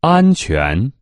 安全。